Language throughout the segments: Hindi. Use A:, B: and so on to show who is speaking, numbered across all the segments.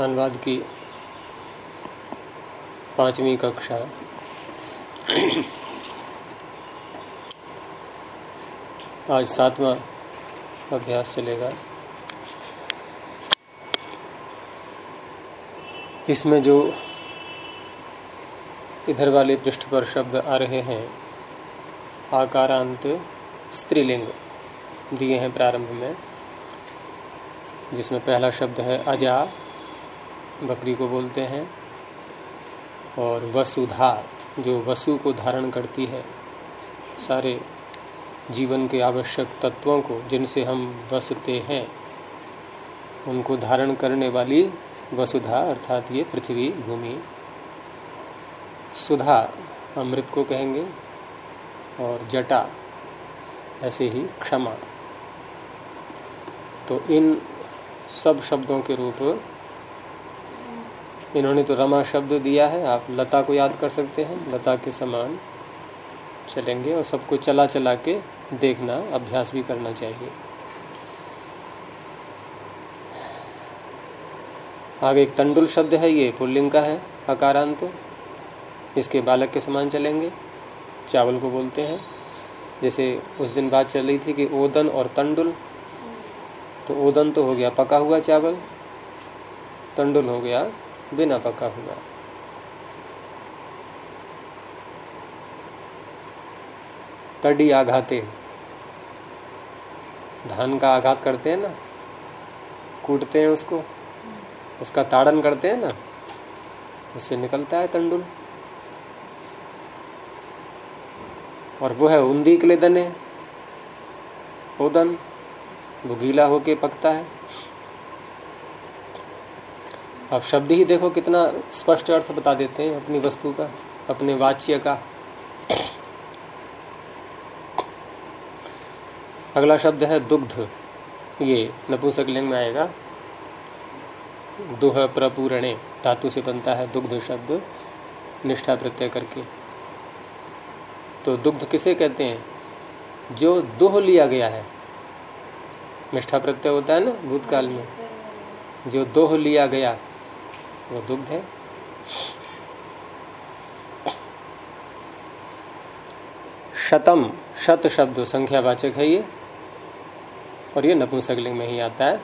A: अनुवाद की पांचवी कक्षा। आज सातवां अभ्यास चलेगा। इसमें जो इधर वाले पृष्ठ पर शब्द आ रहे हैं, आकारांत स्त्रीलिंग दिए हैं प्रारंभ में, जिसमें पहला शब्द है अजा बकरी को बोलते हैं। और वसुधा जो वसु को धारण करती है, सारे जीवन के आवश्यक तत्वों को, जिनसे हम वसते हैं, उनको धारण करने वाली वसुधा, अर्थात ये पृथ्वी भूमि। सुधा, अमृत को कहेंगे, और जटा, ऐसे ही क्षमा। तो इन सब शब्दों के रूप इन्होंने तो रमा शब्द दिया है, आप लता को याद कर सकते हैं। लता के समान चलेंगे और सबको चला चला के देखना, अभ्यास भी करना चाहिए। आगे एक तंडुल शब्द है, ये पुल्लिंग का है, अकारांत। इसके बालक के समान चलेंगे, चावल को बोलते हैं। जैसे उस दिन बात चल रही थी कि ओदन और तंडुल तो ओदन तो हो गया, पका हुआ चावल, तंडुल हो गया। बिना पका हुआ। तड़ी आघाते। धान का आघात करते हैं ना? कूटते हैं उसको। उसका ताड़न करते हैं ना? उससे निकलता है तंडुल। और वो है उन्दी के लिए दने उदन वो गीला होके पकता है। अब शब्द ही देखो कितना स्पष्ट अर्थ बता देते हैं अपनी वस्तु का, अपने वाच्य का। अगला शब्द है दुग्ध। ये नपुंसक लिंग में आएगा। दुह प्रपूरणे, धातु से बनता है दुग्ध शब्द, निष्ठा प्रत्यय करके। तो दुग्ध किसे कहते हैं? जो दुह लिया गया है। निष्ठा प्रत्यय होता है ना, भूतकाल में। जो दोह लिया गया वो दुग्ध है। शतम शत शब्द संख्यावाचक है ये। और ये नपुंसकलिंग में ही आता है।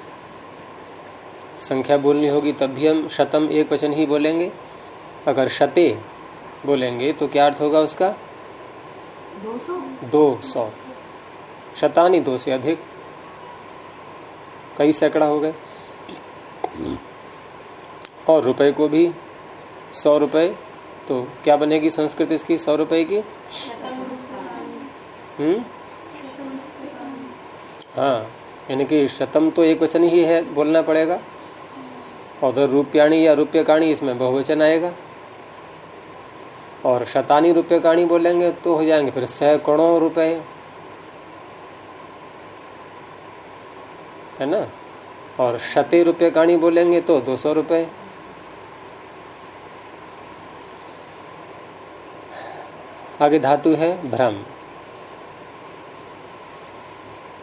A: संख्या बोलनी होगी तब भी हम शतम एक वचन ही बोलेंगे। अगर शते बोलेंगे तो क्या अर्थ होगा उसका? दो सौ। शतानी दो से अधिक। कई सैकड़ा हो गए। और रुपए को भी सौ रुपए तो क्या बनेगी संस्कृत इसकी, सौ रुपए की? हम्म? हाँ यानी कि शतम तो एक वचन ही है, बोलना पड़ेगा। और उधर रूपयाणी या रूप्यकाणी, इसमें बहुवचन आएगा। और शतानी रुपये काणी बोलेंगे तो हो जाएँगे फिर सैकड़ों रुपए। है ना? और शते रुपये काणी बोलेंगे तो दो सौ रुपये आगे धातु है भ्रम।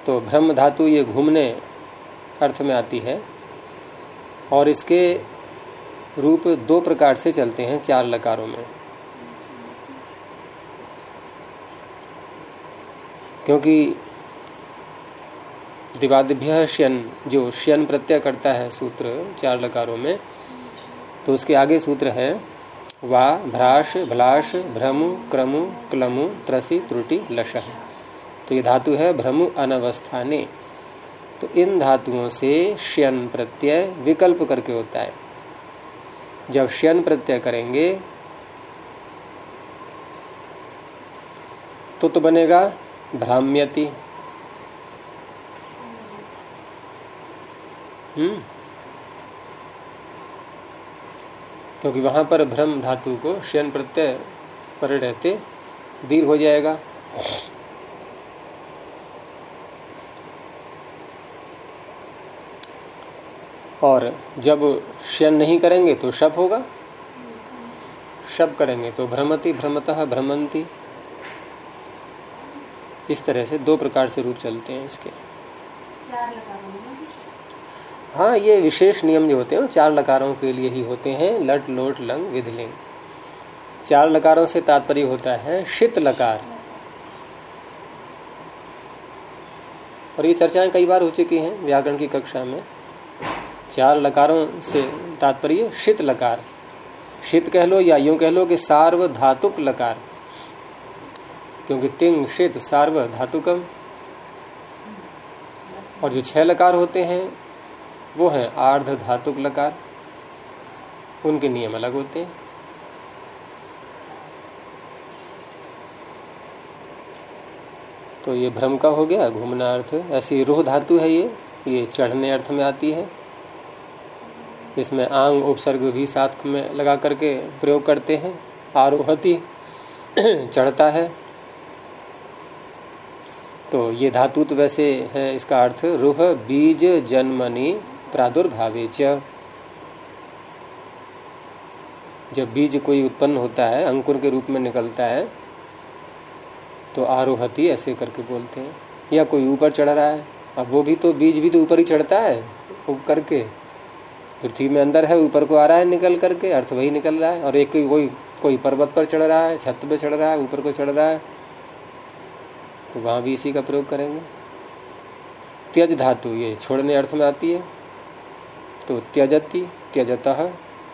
A: तो भ्रम धातु ये घूमने अर्थ में आती है और इसके रूप दो प्रकार से चलते हैं चार लकारों में। क्योंकि दिवादिभ्य श्यन जो श्यन प्रत्यय करता है सूत्र चार लकारों में तो उसके आगे सूत्र है वा, भ्राश, भलाश, भ्रमु, क्रमु, क्लमु, त्रसी, त्रुटि, लश। तो ये धातु है भ्रमु अनवस्थाने। तो इन धातुओं से श्यन प्रत्यय विकल्प करके होता है। जब श्यन प्रत्यय करेंगे तो तो बनेगा भ्राम्यति। हम्म। क्योंकि वहाँ पर भ्रम धातु को शयन प्रत्यय पर रहते दीर्घ हो जाएगा। और जब शयन नहीं करेंगे तो शब होगा। शब करेंगे तो भ्रमति भ्रमतः भ्रमंती। इस तरह से दो प्रकार से रूप चलते हैं इसके। हाँ ये विशेष नियम जो होते हैं चार लकारों के लिए ही होते हैं, लट, लोट, लंग, विधलिंग। चार लकारों से तात्पर्य होता है शीत लकार। और ये चर्चाएँ कई बार हो चुकी हैं व्याकरण की कक्षा में। चार लकारों से तात्पर्य शीत लकार। शीत कह लो या यूँ कह लो कि सार्व धातुक लकार। क्योंकि तिंग, शीत सार्व धातुकम और जो छह लकार होते हैं वो है आर्ध धातुक लकार। उनके नियम अलग होते हैं। तो ये भ्रम का हो गया, घूमना अर्थ। ऐसी रोह धातु है ये ये चढ़ने अर्थ में आती है। इसमें आंग उपसर्ग भी साथ में लगा करके प्रयोग करते हैं। आरोहती चढ़ता है। तो ये धातु तो वैसे है, इसका अर्थ रूह, बीज, जन्मनी प्रादुर्भावे जब बीज कोई उत्पन्न होता है, अंकुर के रूप में निकलता है तो आरोहती ऐसे करके बोलते हैं। या कोई ऊपर चढ़ रहा है, अब वो भी तो बीज भी तो ऊपर ही चढ़ता है ऊपर करके। पृथ्वी में अंदर है, ऊपर को आ रहा है निकल करके, अर्थ वही निकल रहा है, और एक कोई कोई पर्वत पर चढ़ रहा है, छत पर चढ़ रहा है, ऊपर को चढ़ रहा है तो वहाँ भी इसी का प्रयोग करेंगे। त्यज धातु, ये छोड़ने अर्थ में आती है। तो त्यजती, त्यजत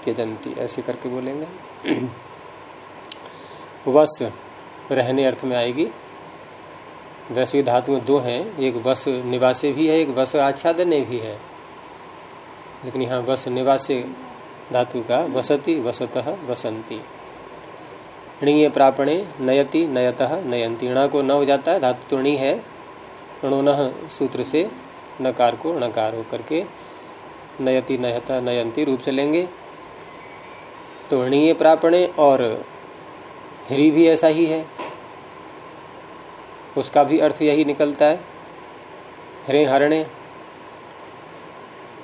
A: त्यजंती ऐसे करके बोलेंगे। वस रहने अर्थ में आएगी। वैसे धातु में दो हैं, एक वस निवासे भी है, एक वस आच्छादने भी है। लेकिन यहाँ वस निवासे धातु का वसती, वसत वसंती ऋणीय प्रापणे, नयति, नयत नयंती ऋणा को न हो जाता है धातु तो ऋणी है। ऋणोन सूत्र से नकार को णकार होकर के नयति नयत नयंती रूप चलेंगे तो ऋणीय प्रापणे और ह्री भी ऐसा ही है। उसका भी अर्थ यही निकलता है। हरे हरणे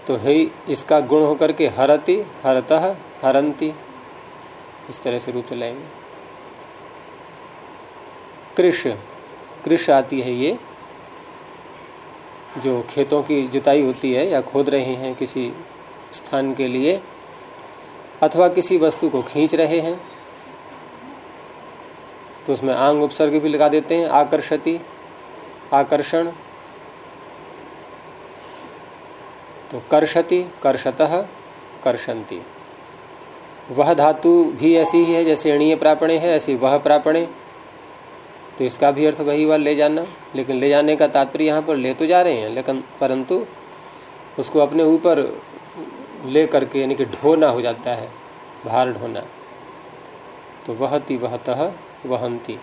A: तो हे इसका गुण होकर के हरति, हरत हरंती इस तरह से रूप चलाएँगे कृष कृष आती है ये। जो खेतों की जुताई होती है या खोद रहे हैं किसी स्थान के लिए, अथवा किसी वस्तु को खींच रहे हैं तो उसमें आंग उपसर्ग भी लगा देते हैं, आकर्षति, आकर्षण। तो कर्षति, कर्षत कर्षंती वह धातु भी ऐसी ही है जैसे अणीय प्रापणे है, ऐसी वह प्रापणे। तो इसका भी अर्थ वही वाल ले जाना। लेकिन ले जाने का तात्पर्य यहाँ पर ले तो जा रहे हैं, लेकिन परंतु उसको अपने ऊपर ले करके यानी कि ढोना हो जाता है, भार ढोना। तो वहती वहतः वहंती।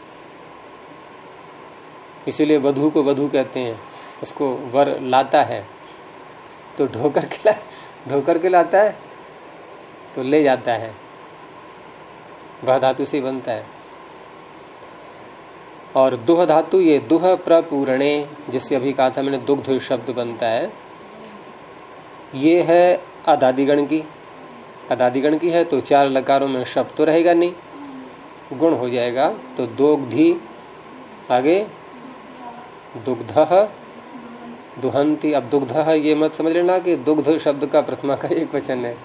A: इसीलिए वधु को वधु कहते हैं। उसको वर लाता है। तो ढोकर के ला ढोकर के लाता है तो ले जाता है। वह धातु से बनता है। और दुह धातु, ये दुह प्रपूरणे, जिससे अभी कहा था मैंने दुग्ध शब्द बनता है, ये है अदादिगण की। अदादिगण की है तो चार लकारों में शब्द तो रहेगा नहीं, गुण हो जाएगा तो दोग्धि, आगे, दुग्ध, दुहंती। अब दुग्ध, ये मत समझ लेना कि दुग्ध शब्द का प्रथमा का एक वचन है,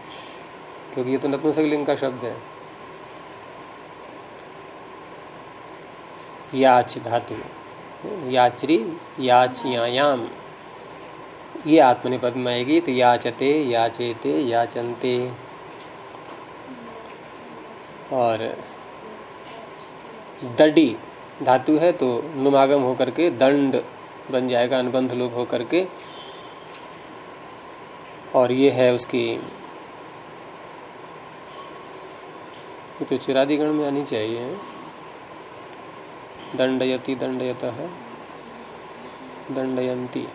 A: क्योंकि ये तो नपुंसकलिंग का शब्द है। याच धातु याचरी याचयाम ये आत्मनिपद में आएगी तो याचते, याचेते याचनते और दडी धातु है तो नुमागम होकर के दंड बन जाएगा, अनुबंध लोप होकर के। और ये है उसकी, ये तो चिरादिगण में आनी चाहिए। दंडयति, दंडयत दंडयती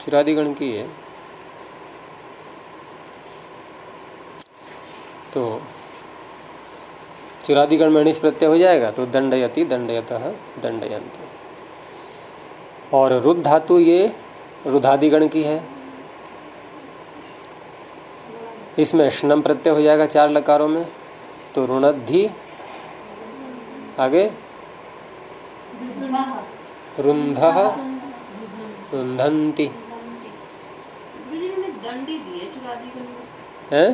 A: चिरादिगण की है। तो चिरादिगण में निष् प्रत्यय हो जाएगा तो दंडयति, दंडयत दंडयंती और रुद्ध धातु ये रुधादिगण की है। इसमें स्नम प्रत्यय हो जाएगा चार लकारों में तो रुणद्धि, आगे? रुंध, रुंधंती। है?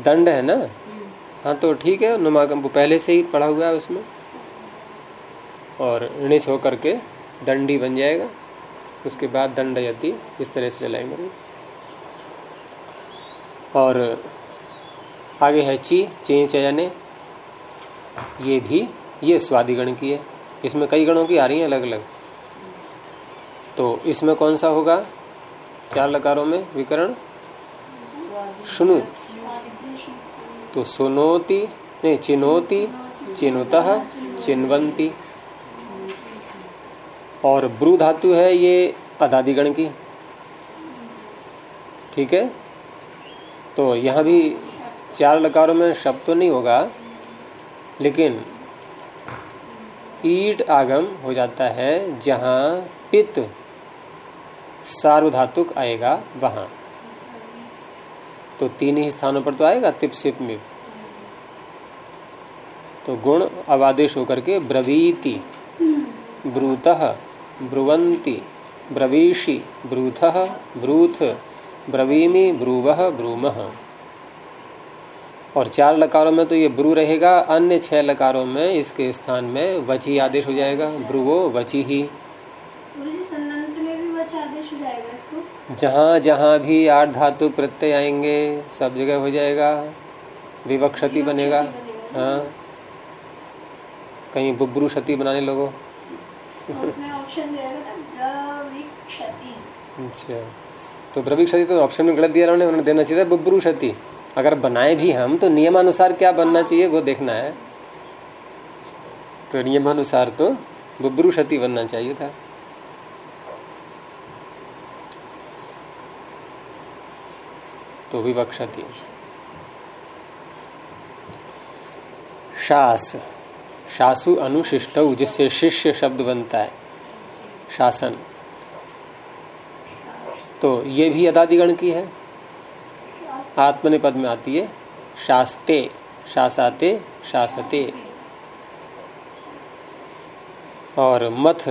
A: दंड है ना? हाँ तो ठीक है नुमागम पहले से ही पढ़ा हुआ है उसमें। और ऋणिच होकर के दंडी बन जाएगा। उसके बाद दंड यति, इस तरह से चलाएँगे। और आगे है ची चे चयने ये भी, ये स्वादि गण की है। इसमें कई गणों की आ रही है अलग अलग तो इसमें कौन सा होगा? चार लकारों में विकरण। सुनु तो सुनोती, नहीं, चिनोती, चिनुत, चिन्वंती। और ब्रू धातु है ये अदादिगण की। ठीक है? तो यहाँ भी चार लकारों में शब्द तो नहीं होगा, लेकिन ईट आगम हो जाता है जहाँ पित सार्वधातुक आएगा वहाँ। तो तीन ही स्थानों पर तो आएगा तिप सिप में तो गुण अवादेश होकर के ब्रवीति। ब्रूत ब्रुवंती ब्रवीषि ब्रूथ ब्रूथ ब्रवीमी ब्रूव ब्रूम। और चार लकारों में तो ये ब्रू रहेगा अन्य छह लकारों में इसके स्थान में वची आदेश हो जाएगा ब्रुवो वची। ही जहाँ जहाँ भी आठ धातु प्रत्यय आएँगे सब जगह हो जाएगा विवक्षति बनेगा। हाँ। कहीं बुब्रू क्षति बनाने लोगो। अच्छा। तो ब्रविक क्षति तो ऑप्शन में गलत दिया उन्होंने उन्होंने देना चाहिए बुब्रू क्षति अगर बनाए भी हम तो नियमानुसार क्या बनना चाहिए वो देखना है। तो नियमानुसार तो बुब्रू क्षति बनना चाहिए था। तो विवक्षति शास। शासु अनुशिष्ट, जिससे शिष्य शब्द बनता है। शासन। तो ये भी अदादिगण की है। आत्मनिपद में आती है, शास्ते, शासाते, शासते। और मथ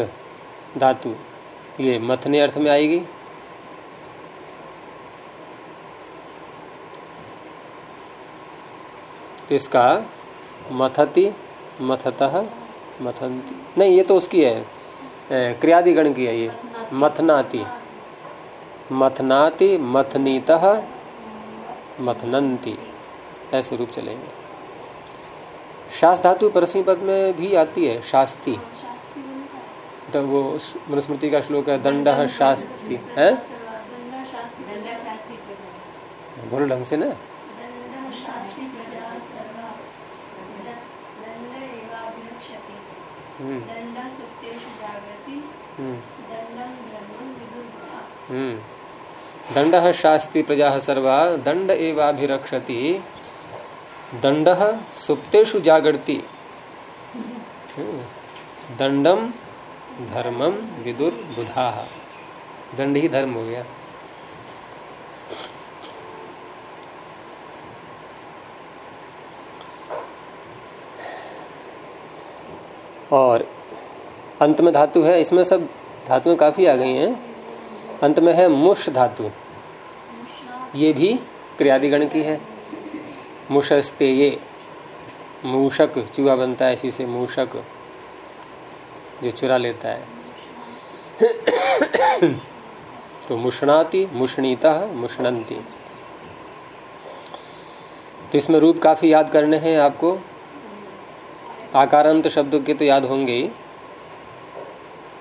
A: धातु, ये मथने अर्थ में आएगी। तो इसका मथति, मथत, मथंती। नहीं, ये तो उसकी है। क्रियादिगण की है ये। मथनाति। मथनाति मथनीत मथनंती ऐसे रूप चलेंगे। शास्त्र धातु परसमी पद में भी आती है, शास्ती। तो वो मनुस्मृति का श्लोक है, दंड शास्त्री है? बोलो ढंग से ना? हम्म। दंड हम्म। शास्ति प्रजा सर्वा, दंड एवाभिरक्षति। दंड सुप्तेषु जागृति हम्म। दंडम धर्मम विदुर बुधा। दंड ही धर्म हो गया। और अंत में धातु है, इसमें सब धातुएँ काफ़ी आ गई हैं। अंत में है मुश धातु। ये भी क्रियादिगण की है। मुशस्ते ये। मूषक, चूहा बनता है इसी से मूषक, जो चुरा लेता है। तो मुषणाती, मुषणीता मुषणंती तो इसमें रूप काफ़ी याद करने हैं आपको। आकारांत शब्दों के तो याद होंगे ही।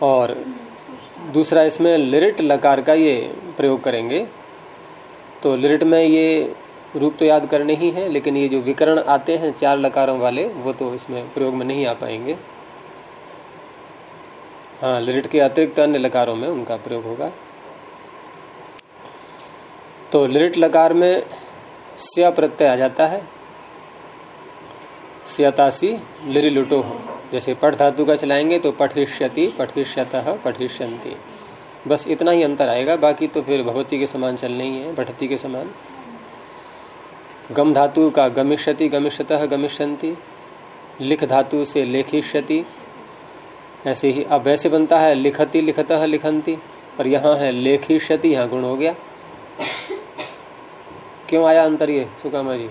A: और दूसरा इसमें लिरिट लकार का ये प्रयोग करेंगे। तो लिरिट में ये रूप तो याद करने ही है, लेकिन ये जो विकरण आते हैं चार लकारों वाले, वो तो इसमें प्रयोग में नहीं आ पाएँगे। हाँ लिरिट के अतिरिक्त अन्य लकारों में उनका प्रयोग होगा। तो लिरिट लकार में स्या प्रत्यय आ जाता है। स्यतासी लिरि लुटो हो जैसे पठ धातु का चलाएँगे तो पठिष्यति, पठिष्यत पठिष्यंती बस इतना ही अंतर आएगा, बाकी तो फिर भगवती के समान चलने ही है, पठती के समान। गम धातु का गमिष्यति, गमिष्यत गमिष्यंती लिख धातु से लेखिष्यति। ऐसे ही, अब वैसे बनता है, लिखती, लिखत लिखंती और यहाँ है, लेखिष्यति, यहाँ गुण हो गया। क्यों आया अंतर ये सुकामा जी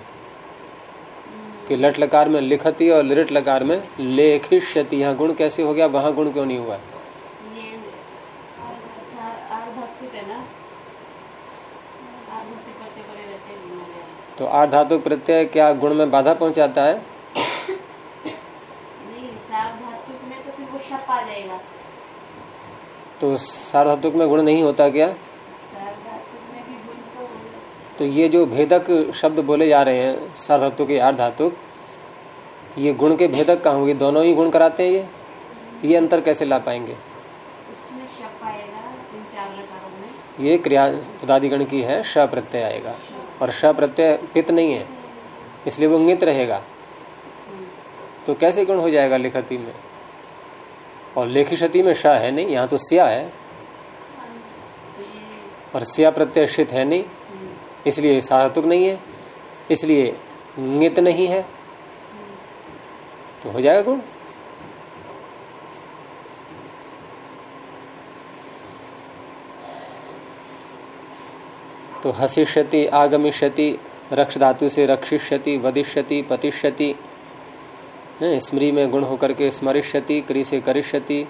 A: कि लट लकार में लिखती और लिरट लकार में लेखिष्यति। यहाँ गुण कैसे हो गया? वहाँ गुण क्यों नहीं हुआ? तो आठ धातु प्रत्यय क्या गुण में बाधा पहुंचाता है? तो सार्वधातुक में गुण नहीं होता क्या? तो ये जो भेदक शब्द बोले जा रहे हैं सार्वधातु के आठ धातुक ये गुण के भेदक कहा होंगे? दोनों ही गुण कराते हैं ये? ये अंतर कैसे ला पाएँगे? ये क्रिया पदाधिगण की है श प्रत्यय आएगा। और श प्रत्यय पित नहीं है इसलिए वो अंगित रहेगा। तो कैसे गुण हो जाएगा लिखती में? और लेखिशति में श है नहीं यहाँ तो सिया है। और सिया प्रत्यय शित है नहीं। इसलिए सारतुक नहीं है, इसलिए नित नहीं है। तो हो जाएगा गुण। तो हसीष्यति, आगमिष्यति रक्ष धातु से रक्षिष्यति, वदिष्यति, पतिष्यति स्मृति में गुण होकर के स्मरिष्यति क्री से करिष्यति।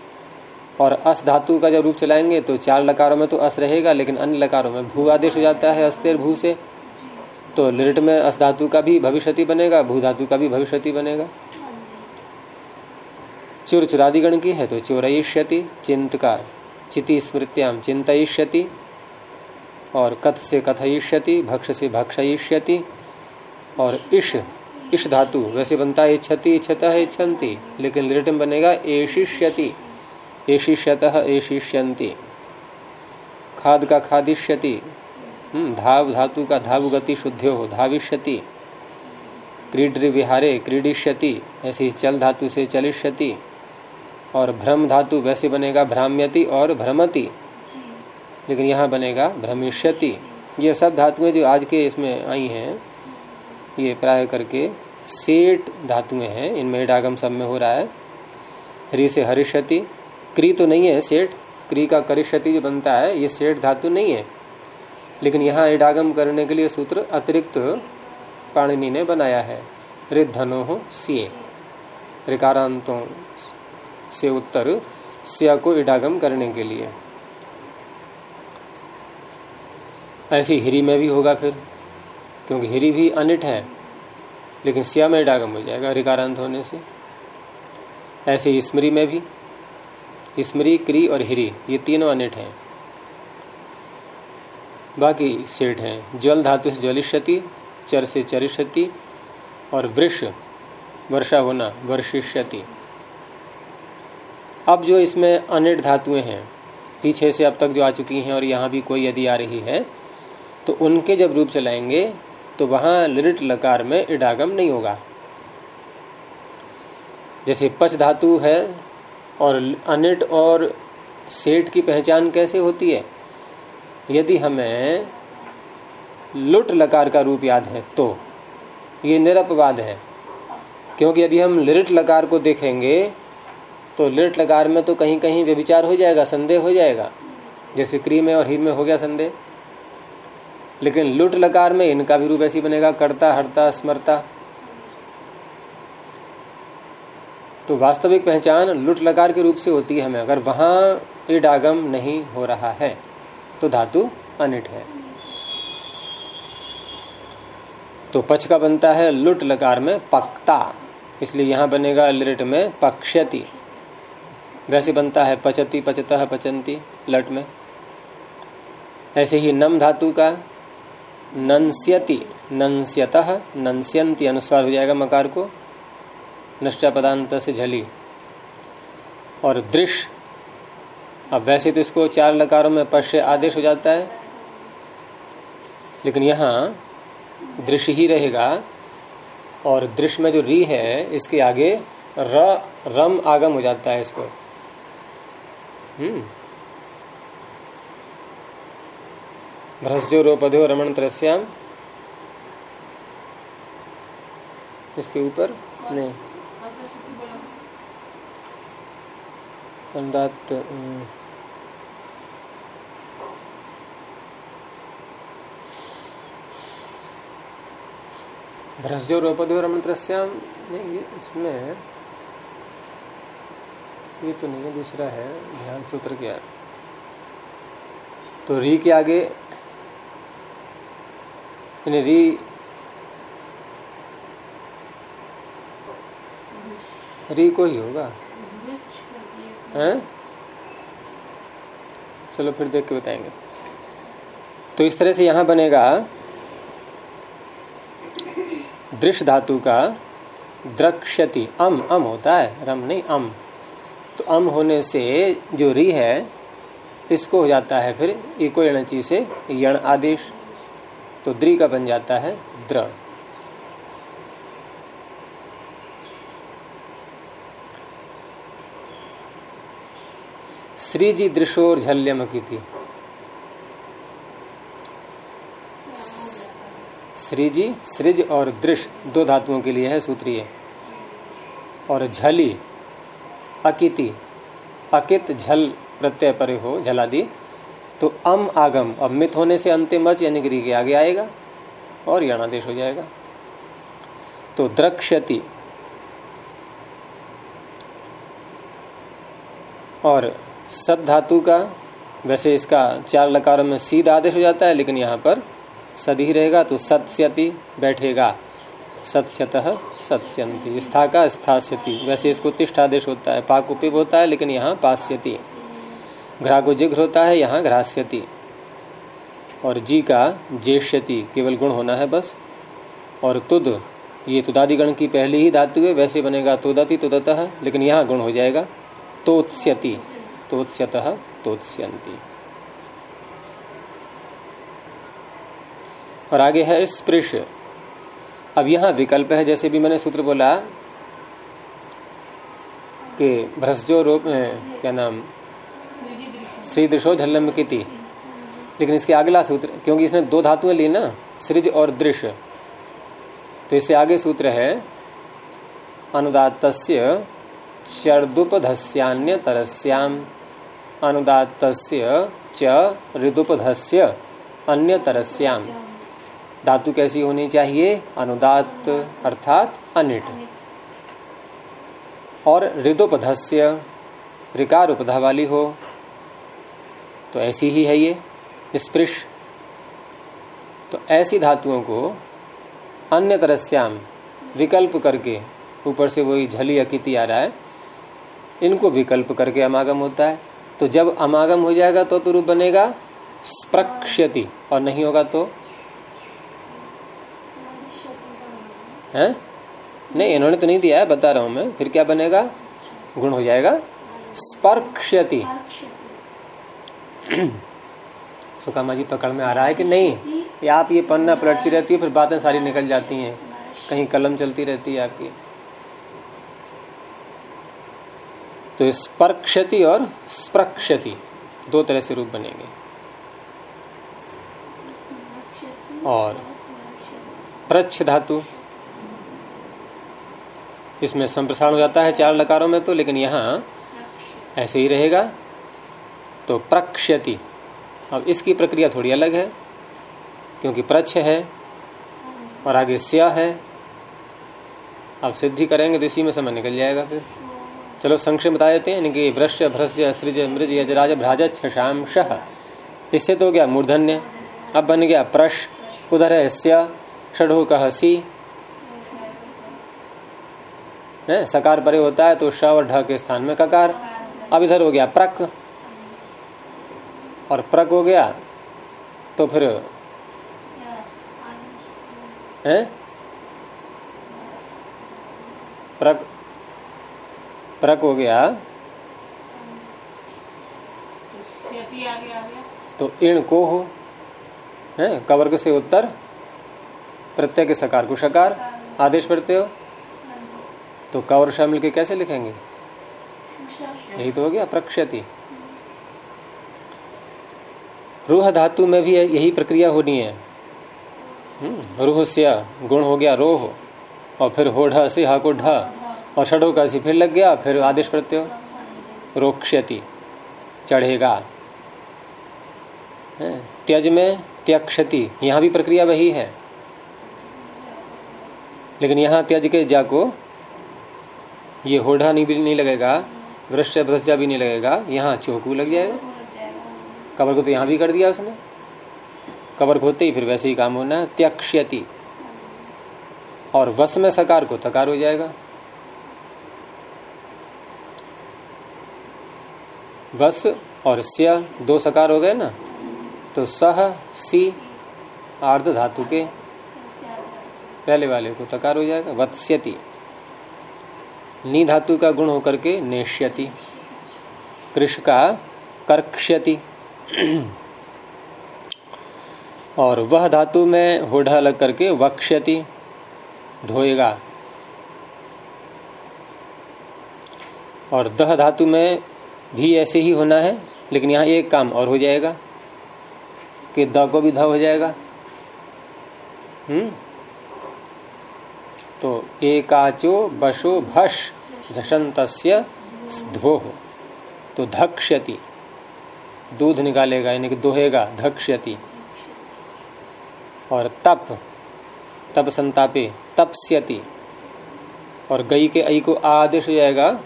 A: और अस धातु का जब रूप चलाएँगे तो चार लकारों में तो अस रहेगा, लेकिन अन्य लकारों में भू आदेश हो जाता है अस्तेर भू से। तो लिट में अस धातु का भी भविष्यति बनेगा, भू धातु का भी भविष्यति बनेगा। चुर चुरादिगण की है तो चोरयिष्यति चिंत का चिति स्मृत्याम चिंतयिष्यति, और कथ से कथयिष्यति, भक्ष से भक्षयिष्यति, और इश इश धातु, वैसे बनता है इच्छति, इच्छता है इच्छन्ति, लेकिन लिट में बनेगा एशिष्यति। एशिष्यत एशिष्यंती खाद का खादिष्यति। हम्म, धाव धातु का धाव गति शुद्ध हो धाविष्यति। क्रीड्रि विहारे क्रीडिष्यति ऐसे ही चल धातु से चलिष्यति। और भ्रम धातु वैसे बनेगा भ्राम्यति और भ्रमति। लेकिन यहाँ बनेगा भ्रमिष्यति। ये सब धातुएँ जो आज के इसमें आई हैं ये प्राय करके सेठ धातुएँ हैं। इनमें डागम सब में हो रहा है। हरी से हरिष्यति क्री तो नहीं है, सेठ। क्री का करिष्यति जो बनता है, ये सेठ धातु नहीं है। लेकिन यहाँ इडागम करने के लिए सूत्र अतिरिक्त पाणिनि ने बनाया है। रिधनो हो सीए रिकारांतों से उत्तर, सिया को इडागम करने के लिए। ऐसे हिरी में भी होगा फिर, क्योंकि हिरी भी अनिट है, लेकिन सिया में इडागम हो जाएगा रिकारांत होने से। ऐसे स्मृति में भी। स्मृति क्री और हिरी, ये तीनों अनिट हैं। बाकी सेठ हैं। जल धातु से जलिष्यति, चर से चरिष्यति और वृक्ष वर्षा होना वर्षिष्यति। अब जो इसमें अनिट धातुएँ हैं, पीछे से अब तक जो आ चुकी हैं और यहाँ भी कोई यदि आ रही है तो उनके जब रूप चलाएँगे तो वहाँ लिट लकार में इडागम नहीं होगा। जैसे पच धातु है और अनिट और सेठ की पहचान कैसे होती है? यदि हमें लुट लकार का रूप याद है तो ये निरपवाद है। क्योंकि यदि हम लिट लकार को देखेंगे तो लिट लकार में तो कहीं कहीं व्यविचार हो जाएगा, संदेह हो जाएगा। जैसे क्री में और हीर में हो गया संदेह। लेकिन लुट लकार में इनका भी रूप ऐसी बनेगा, करता, हरता, स्मरता। तो वास्तविक पहचान लुट लकार के रूप से होती है हमें। अगर वहाँ इडागम नहीं हो रहा है तो धातु अनिट है। तो पच का बनता है लुट लकार में पक्ता। इसलिए यहाँ बनेगा लिट में पक्षति वैसे बनता है पचती, पचता, पचंती, लट में। ऐसे ही नम धातु का नंस्यति, नंस्यत नंस्यंती अनुस्वार हो जाएगा मकार को। नष्टा पदांत से झली और दृश्य, अब वैसे तो इसको चार लकारों में पश्य आदेश हो जाता है, लेकिन यहाँ दृश्य ही रहेगा, और दृश्य में जो री है, इसके आगे र, रम आगम हो जाता है इसको। हम्म। भ्रस्जो रोपध्यो रमण त्रस्याम इसके ऊपर, नहीं। अंदात भ्रस्जो रोपध्यो रमण त्रस्याम नहीं, इसमें ये तो नहीं है, दूसरा है, ध्यान सूत्र क्या तो री के आगे री री को ही होगा। हैं? चलो फिर देख के बताएँगे। तो इस तरह से यहाँ बनेगा दृश्य धातु का द्रक्ष्यति, अम अम होता है, रम नहीं, अम। तो अम होने से जो री है, इसको हो जाता है फिर इको यणची से यण आदेश। तो द्री का बन जाता है द्र। श्रीजी दृशोर झल्यम की थी। श्रीजी सृज और दृश्य दो धातुओं के लिए है सूत्रीय और झली, अकिति, अकित झल प्रत्यय परे हो, झलादि तो अम आगम अब मित होने से अंतिम अच, यानी गिरी के आगे आएगा और यणादेश हो जाएगा। तो द्रक्षति और सद धातु का, वैसे इसका चार लकारों में सीध आदेश हो जाता है, लेकिन यहाँ पर सद ही रहेगा तो सत्स्यति बैठेगा। सत्स्यत सत्स्यंती स्था का स्थास्यति। वैसे इसको तिष्ठ आदेश होता है, पाक उपिप होता है, लेकिन यहाँ पास्यति। घ्रा को जिघ्र होता है, यहाँ घ्रास्यति। और जी का जेष्यति केवल गुण होना है बस। और तुद, ये तुदादिगण की पहली ही धातु है, वैसे बनेगा तुदति तुदतः, लेकिन यहाँ गुण हो जाएगा। तोत्स्यति। तोत्स्यत तोत्स्यंती और आगे है स्पृश। अब यहाँ विकल्प है, जैसे भी मैंने सूत्र बोला, कि भ्रसजो में क्या नाम? श्री दृशो झल्लम की थी लेकिन इसके अगला सूत्र, क्योंकि इसने दो धातुएँ ली ना, सृज और दृश्य तो इससे आगे सूत्र है अनुदात चर्दुपधस्यान्य तरस्याम अनुदात च ऋदुपधस्य अन्य तरस्याम धातु कैसी होनी चाहिए? अनुदात अर्थात अनिट। और हृदोपधस्य रिकार उपधा वाली हो तो ऐसी ही है ये, स्पृश। तो ऐसी धातुओं को अन्य तरस्याम विकल्प करके, ऊपर से वही झली अकिति आ रहा है, इनको विकल्प करके अमागम होता है। तो जब अमागम हो जाएगा तो, तो रूप बनेगा स्प्रक्ष्यति और नहीं होगा तो? है? नहीं इन्होंने तो नहीं दिया है बता रहा हूँ मैं। फिर क्या बनेगा? गुण हो जाएगा। स्पर्क्षति सुकामा जी पकड़ में आ रहा है कि नहीं? या आप ये पन्ना पलटती रहती है फिर बातें सारी निकल जाती हैं। कहीं कलम चलती रहती है आपकी। तो स्पर्क्षति और स्प्रक्षति, दो तरह से रूप बनेंगे। और प्रच्छ धातु, इसमें संप्रसारण हो जाता है चार लकारों में तो लेकिन यहाँ ऐसे ही रहेगा। तो प्रक्षति, अब इसकी प्रक्रिया थोड़ी अलग है, क्योंकि प्रच्छ है और आगे स्या है। अब सिद्धि करेंगे तो इसी में समय निकल जाएगा फिर। चलो संक्षेप बता देते हैं कि भ्रश्य भ्रश्य सृज, मृज, यजराज, भ्राज शह इससे तो गया मूर्धन्य, अब बन गया प्रश, उधर है षढ़ो कह सी। है, सकार परे होता है तो श और ढ के स्थान में ककार। अब इधर हो गया प्रक, और प्रक हो गया तो फिर, है? प्रक प्रक हो गया। तो इण को हो है? कवर्ग से उत्तर प्रत्यय के सकार को सकार आदेश पढ़ते हो। तो कवर शामिल के कैसे लिखेंगे? यही तो हो गया प्रक्षति। रूह धातु में भी यही प्रक्रिया होनी है। हम्म, रूह से गुण हो गया रोह। और फिर हो ढ से हा को ढ। और षडो का फिर लग गया, फिर आदेश प्रत्यय रोक्ष्यति, चढ़ेगा। त्यज में त्यक्षति यहाँ भी प्रक्रिया वही है। लेकिन यहाँ त्यज के जा को ये होढ़ा नहीं भी नहीं लगेगा वृक्ष भ्रष्या भी नहीं लगेगा, यहाँ चौकू लग जाएगा। कबर को तो यहाँ भी कर दिया उसने। कबर होते ही फिर वैसे ही काम होना है त्यक्षति और वस में सकार को तकार हो जाएगा। वस और स्या दो सकार हो गए ना? तो सह, सी आर्ध धातु के। पहले वाले को तकार हो जाएगा। वत्स्यति। नी धातु का गुण होकर के नेश्यति कृष का कर्क्ष्यति। और वह धातु में होढ़ा लग करके वक्ष्यति। ढोएगा। और दह धातु में भी ऐसे ही होना है, लेकिन यहाँ एक काम और हो जाएगा, कि द को भी ध हो जाएगा। हम्म? तो एकाचो बशो भश झसंत ध्वो तो धक्ष्यति। दूध निकालेगा, यानी कि दोहेगा, धक्ष्यति। और तप तप संतापे, तपस्यति। और गई के आई को आदेश हो जाएगा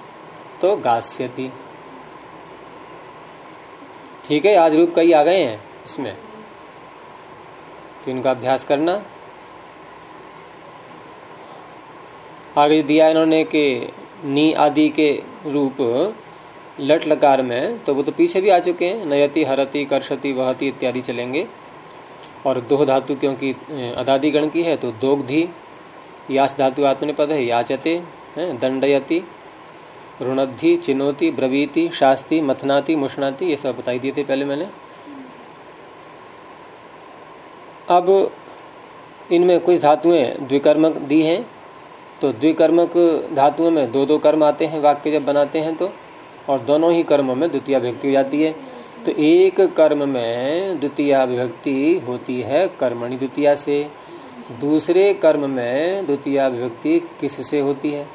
A: तो गास्यति। ठीक है, आज रूप कई आ गए हैं इसमें। तो इनका अभ्यास करना। आगे दिया इन्होंने के नी आदि के रूप लट लकार में तो वो तो पीछे भी आ चुके हैं। नयति, हरति, कर्षति, वहति इत्यादि चलेंगे। और दो धातु क्योंकि अदादि गण की है तो दोग्धि, यास धातु आत्मनिपद है, याचते, है, दंडयति ऋणद्धि, चिनोति, ब्रवीति, शास्ति, मथनाति, मुष्णाति, ये सब बताई दिए थे पहले मैंने। अब इनमें कुछ धातुएँ द्विकर्मक दी हैं तो द्विकर्मक धातुओं में दो दो कर्म आते हैं, वाक्य जब बनाते हैं तो और दोनों ही कर्मों में द्वितीय व्यक्ति हो जाती है। तो एक कर्म में द्वितीय विभक्ति होती है कर्मणि द्वितीय से, दूसरे कर्म में द्वितीय विभक्ति किस से होती है?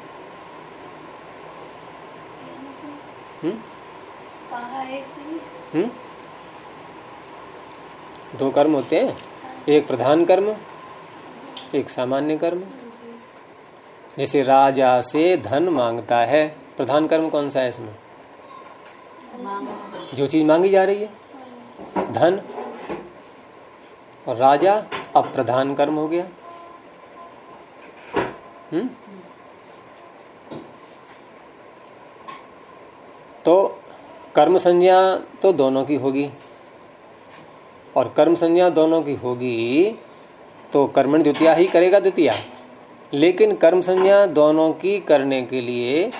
A: हम्म? हम्म? दो कर्म होते हैं। एक प्रधान कर्म एक सामान्य कर्म। जैसे राजा से धन माँगता है प्रधान कर्म कौन सा है इसमें? जो चीज़ मांगी जा रही है। धन और राजा अब प्रधान कर्म हो गया। हम्म? तो कर्म संज्ञा तो दोनों की होगी। और कर्म संज्ञा दोनों की होगी तो कर्मण द्वितीय ही करेगा द्वितीय। लेकिन कर्म संज्ञा दोनों की करने के लिए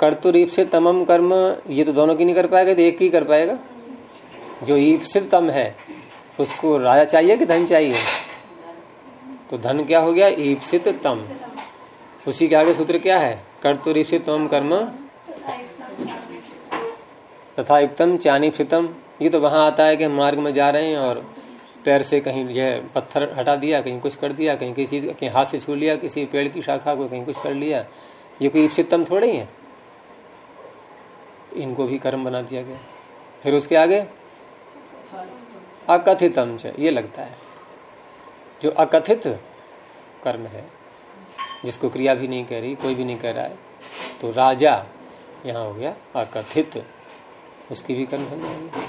A: कर्तुरीप से तमम कर्म, ये तो दोनों की नहीं कर पाएगा तो एक की कर पाएगा। जो ईप्सित तम है, उसको राजा चाहिए कि धन चाहिए? तो धन क्या हो गया? ईप्सित तम। उसी के आगे सूत्र क्या है? कर्तुरीप से तम कर्म तथा युक्तम चानीप्सितम ये तो वहाँ आता है कि हम मार्ग में जा रहे हैं और पैर से कहीं यह पत्थर हटा दिया, कहीं कुछ कर दिया, कहीं किसी कहीं हाथ से छू लिया, किसी पेड़ की शाखा को कहीं कुछ कर लिया। ये कोई ईप्सितम थोड़े ही है। इनको भी कर्म बना दिया गया। फिर उसके आगे? अकथितम च, ये लगता है। जो अकथित कर्म है, जिसको क्रिया भी नहीं कह रही, कोई भी नहीं कह रहा है तो राजा, यहाँ हो गया, अकथित। उसकी भी कर्म
B: तो जाएगा।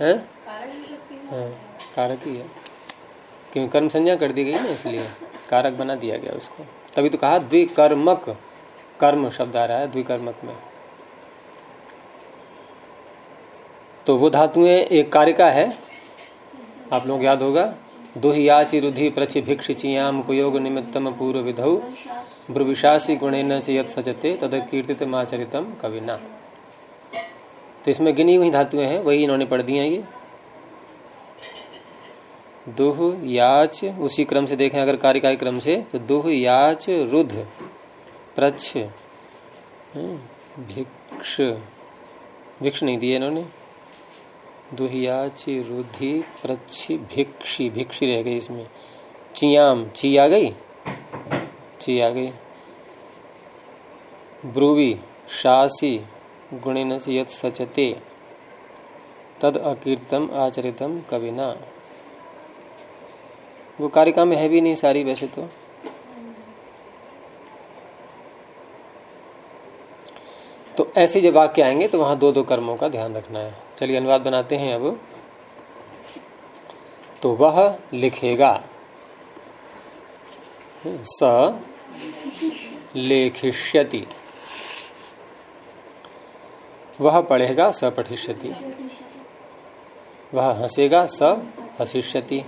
A: है?
B: कारक विभक्ति
A: हाँ, कारक ही है। क्योंकि कर्म संज्ञा कर दी गई ना इसलिए कारक बना दिया गया उसको। तभी तो कहा द्विकर्मक कर्म शब्द आ रहा है द्विकर्मक में। तो वो धातुएँ एक कारिका है। आप लोग याद होगा दुहियाचि रुधि प्रचि भिक्ष चियाम उपयोग निमित्तम पूर्व विधौ ब्रुविशासी गुणेन से यत सजते तद कीर्तित माचरितम कविना। तो इसमें गिनी हुई धातुएँ हैं वही इन्होंने पढ़ दी हैं ये। दुह याच उसी क्रम से देखें अगर कार्यकारी क्रम से तो दुह याच रुद्ध प्रच्छ हम्म, भिक्ष भिक्ष नहीं दिए इन्होंने। दुहियाची रुधि प्रच्छी भिक्षी भिक्षी रह गई इसमें। चियाम, ची आ गई? ची आ गई। ब्रुवी, शासी गुणिन यत सचते। तद अकीर्तम आचरितम कविना। वो कारिका में है भी नहीं सारी वैसे तो। तो ऐसे जब वाक्य आएँगे तो वहाँ दो दो कर्मों का ध्यान रखना है। चलिए अनुवाद बनाते हैं अब। तो वह लिखेगा, स लेखिष्यति। वह पढ़ेगा, स पठिष्यति। वह हंसेगा, स हसिष्यति।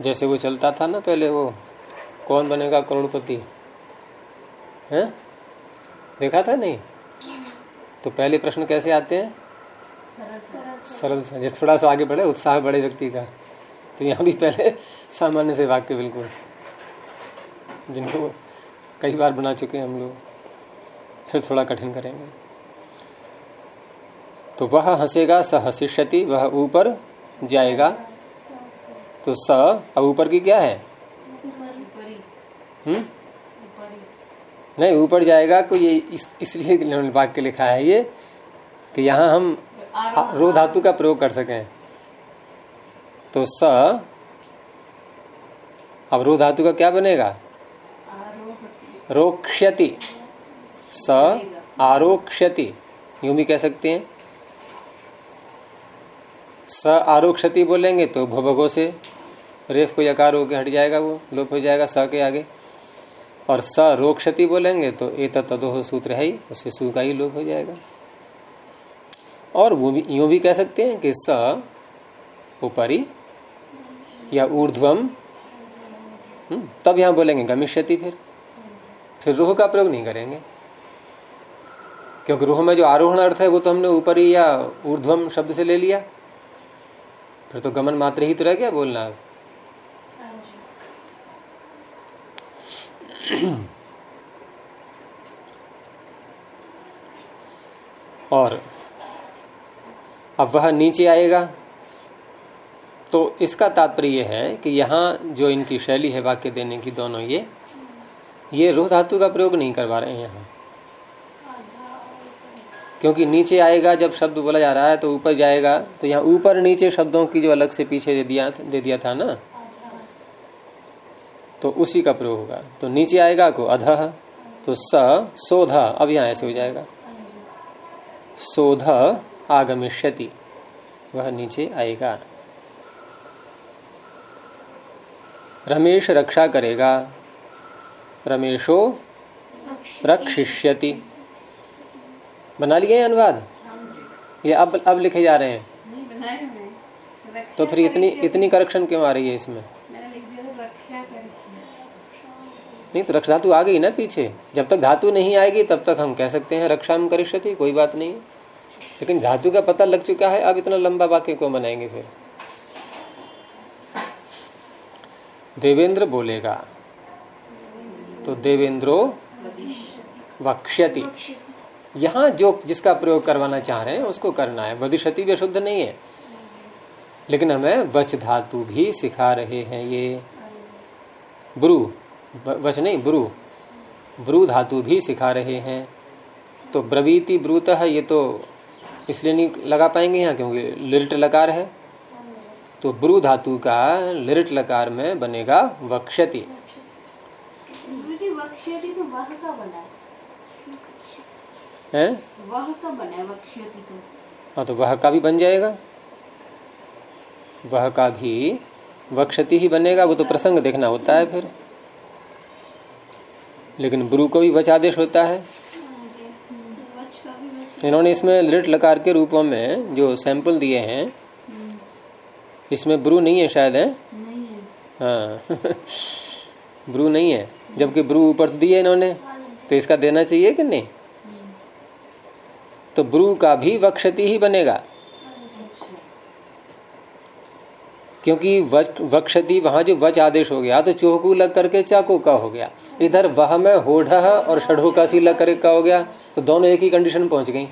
A: जैसे वो चलता था ना पहले वो, कौन बनेगा करोड़पति? है? देखा था नहीं? तो पहले प्रश्न कैसे आते हैं? सरल से जैसे थोड़ा सा आगे बढ़े उत्साह बड़े व्यक्ति का। तो यहाँ भी पहले सामान्य से वाक्य बिल्कुल। जिनको कई बार बना चुके हैं हम लोग। फिर थोड़ा कठिन करेंगे। तो वह हंसेगा स हसिष्यति वह ऊपर जाएगा। तो स अब ऊपर की क्या है? हम्म नहीं ऊपर जाएगा को ये इस, इसलिए वाक्य लिखा है ये कि यहाँ हम रो धातु का प्रयोग कर सकें। तो स अब रो धातु का क्या बनेगा? रोक्ष्यति। स आरोक्षति यूँ भी कह सकते हैं। स आरोक्षति बोलेंगे तो भोभगो से रेफ को यकार होकर हट जाएगा वो लोप हो जाएगा स के आगे। और स रोक्षति बोलेंगे तो ए तदोह सूत्र है ही उससे सु का ही लोप हो जाएगा। और वो भी यूँ भी कह सकते हैं कि स ऊपरी या ऊर्ध्वम हम्म, तब यहाँ बोलेंगे गमिष्यति फिर। फिर रूह का प्रयोग नहीं करेंगे। क्योंकि रूह में जो आरोहण अर्थ है वो तो हमने ऊपरी या ऊर्ध्वम शब्द से ले लिया। फिर तो गमन मात्र ही तो रह गया बोलना। और अब वह नीचे आएगा। तो इसका तात्पर्य है कि यहाँ जो इनकी शैली है वाक्य देने की दोनों, ये ये रोह धातु का प्रयोग नहीं करवा रहे हैं यहाँ। क्योंकि नीचे आएगा, जब शब्द बोला जा रहा है तो ऊपर जाएगा तो यहाँ ऊपर नीचे शब्दों की जो अलग से पीछे दे दिया दे दिया था ना तो उसी का प्रयोग होगा। तो नीचे आएगा को अध तो स सोध अब यहाँ ऐसे हो जाएगा। सोध आगमिष्यति वह नीचे आएगा। रमेश रक्षा करेगा। रमेशो रक्षिष्यति। बना लिए अनुवाद? ये अब अब लिखे जा रहे हैं। तो फिर इतनी इतनी करेक्शन क्यों आ रही है इसमें? नहीं तो रक्षा धातु आ गई ना पीछे। जब तक धातु नहीं आएगी, तब तक हम कह सकते हैं रक्षा में करिष्यति कोई बात नहीं। लेकिन धातु का पता लग चुका है, अब इतना लंबा वाक्य क्यों बनाएँगे फिर। देवेंद्र बोलेगा तो देवेंद्रो वक्ष्यति। यहाँ जो जिसका प्रयोग करवाना चाह रहे हैं, उसको करना है। वदिशति भी अशुद्ध नहीं है। लेकिन हमें वच धातु भी सिखा रहे हैं ये। ब्रू वच नहीं ब्रू। ब्रू धातु भी सिखा रहे हैं। तो ब्रवीति ब्रूत है ये तो इसलिए नहीं लगा पाएँगे यहाँ क्योंकि लिरट लकार है। तो ब्रू धातु का लिरट लकार में बनेगा वक्षति। तो है। वह का बना वक्षति तो। हाँ तो वह का भी बन जाएगा। वह का भी वक्षति ही बनेगा वो तो प्रसंग देखना होता है फिर। लेकिन ब्रू को भी वच आदेश होता है। इन्होंने इसमें लिट लकार के रूपों में जो सैंपल दिए हैं, इसमें ब्रू नहीं है शायद, है? हाँ। ब्रू नहीं है, जबकि ब्रू ऊपर दिए इन्होंने। तो इसका देना चाहिए कि नहीं? तो ब्रू का भी वक्षति ही बनेगा। क्योंकि वक्षति, वहाँ जो वच आदेश हो गया तो चोहकू लग करके चाकू का हो गया। इधर वह में होढ़ और षढ़ो का सी लग करके का हो गया तो दोनों एक ही कंडीशन पहुँच गई।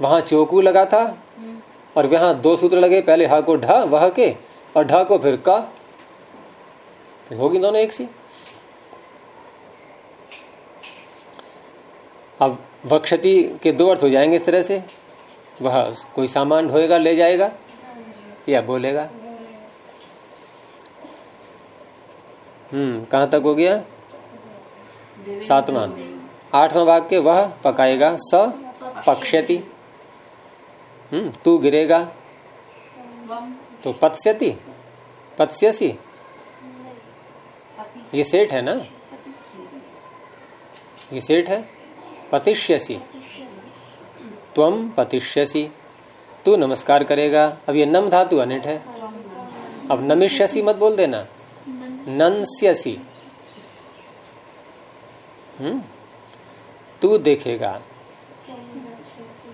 A: वहाँ चोकू लगा था और वहाँ दो सूत्र लगे, पहले हा को ढ, वह के, और ढ को फिर का। तो होगी दोनों एक सी। अब वक्षति के दो अर्थ हो जाएँगे इस तरह से। वह कोई सामान ढोएगा, ले जाएगा। या बोलेगा? हम्म कहाँ तक हो गया? सातवां। आठवां वाक्य, वह पकाएगा, स पक्ष्यति। हम्म तू गिरेगा। तो पत्स्यति? पत्स्यसी? ये सेठ है ना? ये सेठ है? पतिष्यसी। त्वम पतिष्यसी। तू नमस्कार करेगा। अब ये नम धातु अनिट है। अब नमिष्यसी मत बोल देना। नंस्यसी। हम्म? तू देखेगा।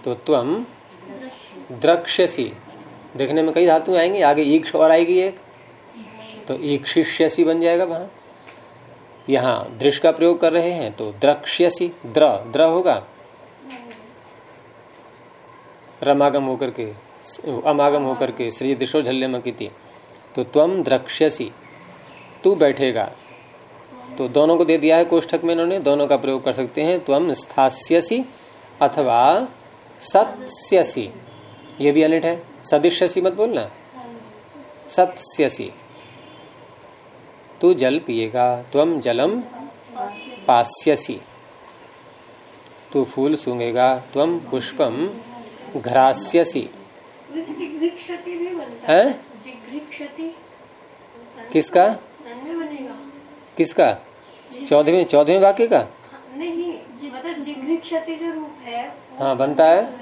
A: तो तुम द्रक्ष्यसी। देखने में कई धातु आएँगी, आगे ईक्ष और आएगी एक। तो ईक्षिष्यसी बन जाएगा वहाँ। यहाँ दृश्य का प्रयोग कर रहे हैं तो द्रक्ष्यसी, द्र द्र होगा। रमागम होकर के, अमागम होकर के, श्री दिशो झल्ले मकीती तो तुम द्रक्ष्यसी, तू बैठेगा। तो दोनों को दे दिया है कोष्ठक में इन्होंने, दोनों का प्रयोग कर सकते हैं। तुम स्थास्यसी अथवा सत्स्यसी। ये भी अनिट है। सदिश्यसी मत बोलना। सत्स्यसी। तू जल पिएगा तुम जलम पास्यसी। तू फूल सूंघेगा तुम पुष्पम घरास्यसी। है। किसका? किसका? चौदहवें चौदहवें वाक्य का?
B: नहीं मतलब जो रूप है
A: हाँ बनता है।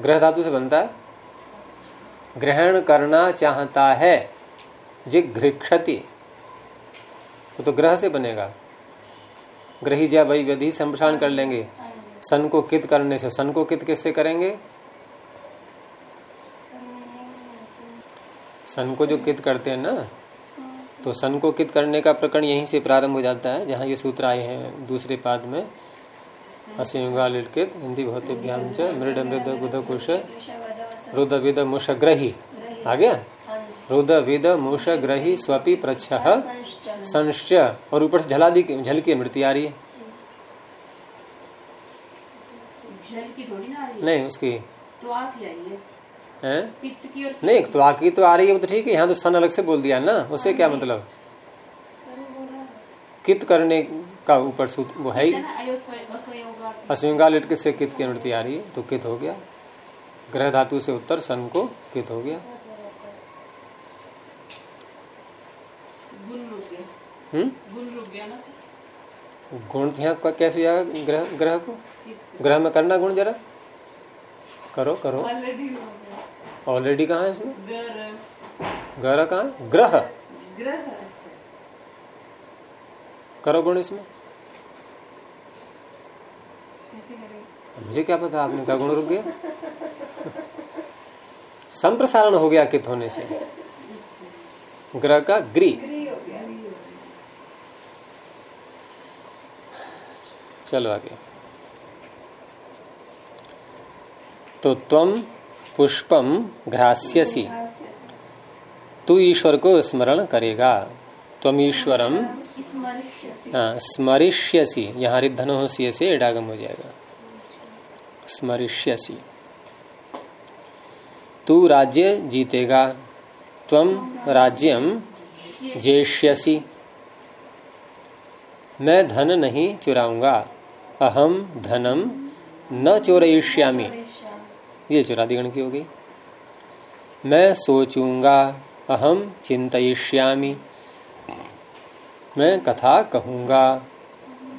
A: ग्रह धातु से बनता है। ग्रहण करना चाहता है। जिघ्रिक्षति। वो तो ग्रह से बनेगा। ग्रही ज्या वही विधि संप्रसारण कर लेंगे। सन को कित करने से सन को कित किससे करेंगे? सन को जो कित करते हैं ना तो सन को कित करने का प्रकरण यहीं से प्रारंभ हो जाता है जहाँ ये सूत्र आए हैं दूसरे पाद में। असिंगा लिटकित हिंदी भौतिक मृड मृद बुध कुश रुद विद मुषग्रही आ गया? रुद विद मुषग्रही स्वपी प्रच्छ संश्चय और ऊपर से झला दी झलकी मृत्यु आ रही है। नहीं उसकी तो है? नहीं तो आकी तो आ रही है वो तो ठीक है यहाँ तो सन अलग से बोल दिया ना उससे क्या मतलब? कित करने का ऊपर सूत वो है ही। अश्विंगा लिट से कित की अनुति आ रही है? तो कित हो गया। ग्रह धातु से उत्तर सन को कित हो गया। हम्म गुण यहाँ कैसे जाएगा ग्रह ग्रह को? ग्रह में करना गुण जरा। करो करो। ऑलरेडी कहा है इसमें? ग्रह। कहा ग्रह। करो गुण इसमें। मुझे क्या पता आपने क्या गुण रुक गया? संप्रसारण हो गया कित होने से। ग्रह का ग्री। चलो आगे। तो तुम पुष्पम घ्रास्यसी। तू ईश्वर को स्मरण करेगा। तुम ईश्वरम हाँ, स्मरिष्यसी। यहाँ रिधन हो सी से एडागम हो जाएगा। स्मरिष्यसी। तू राज्य जीतेगा। तुम राज्यम जेष्यसी। मैं धन नहीं चुराऊँगा। अहम धनम न चोरयिष्यामी। ये चौराधिगण की हो गई। मैं सोचूँगा अहम चिंतयिष्यामी। मैं कथा कहूँगा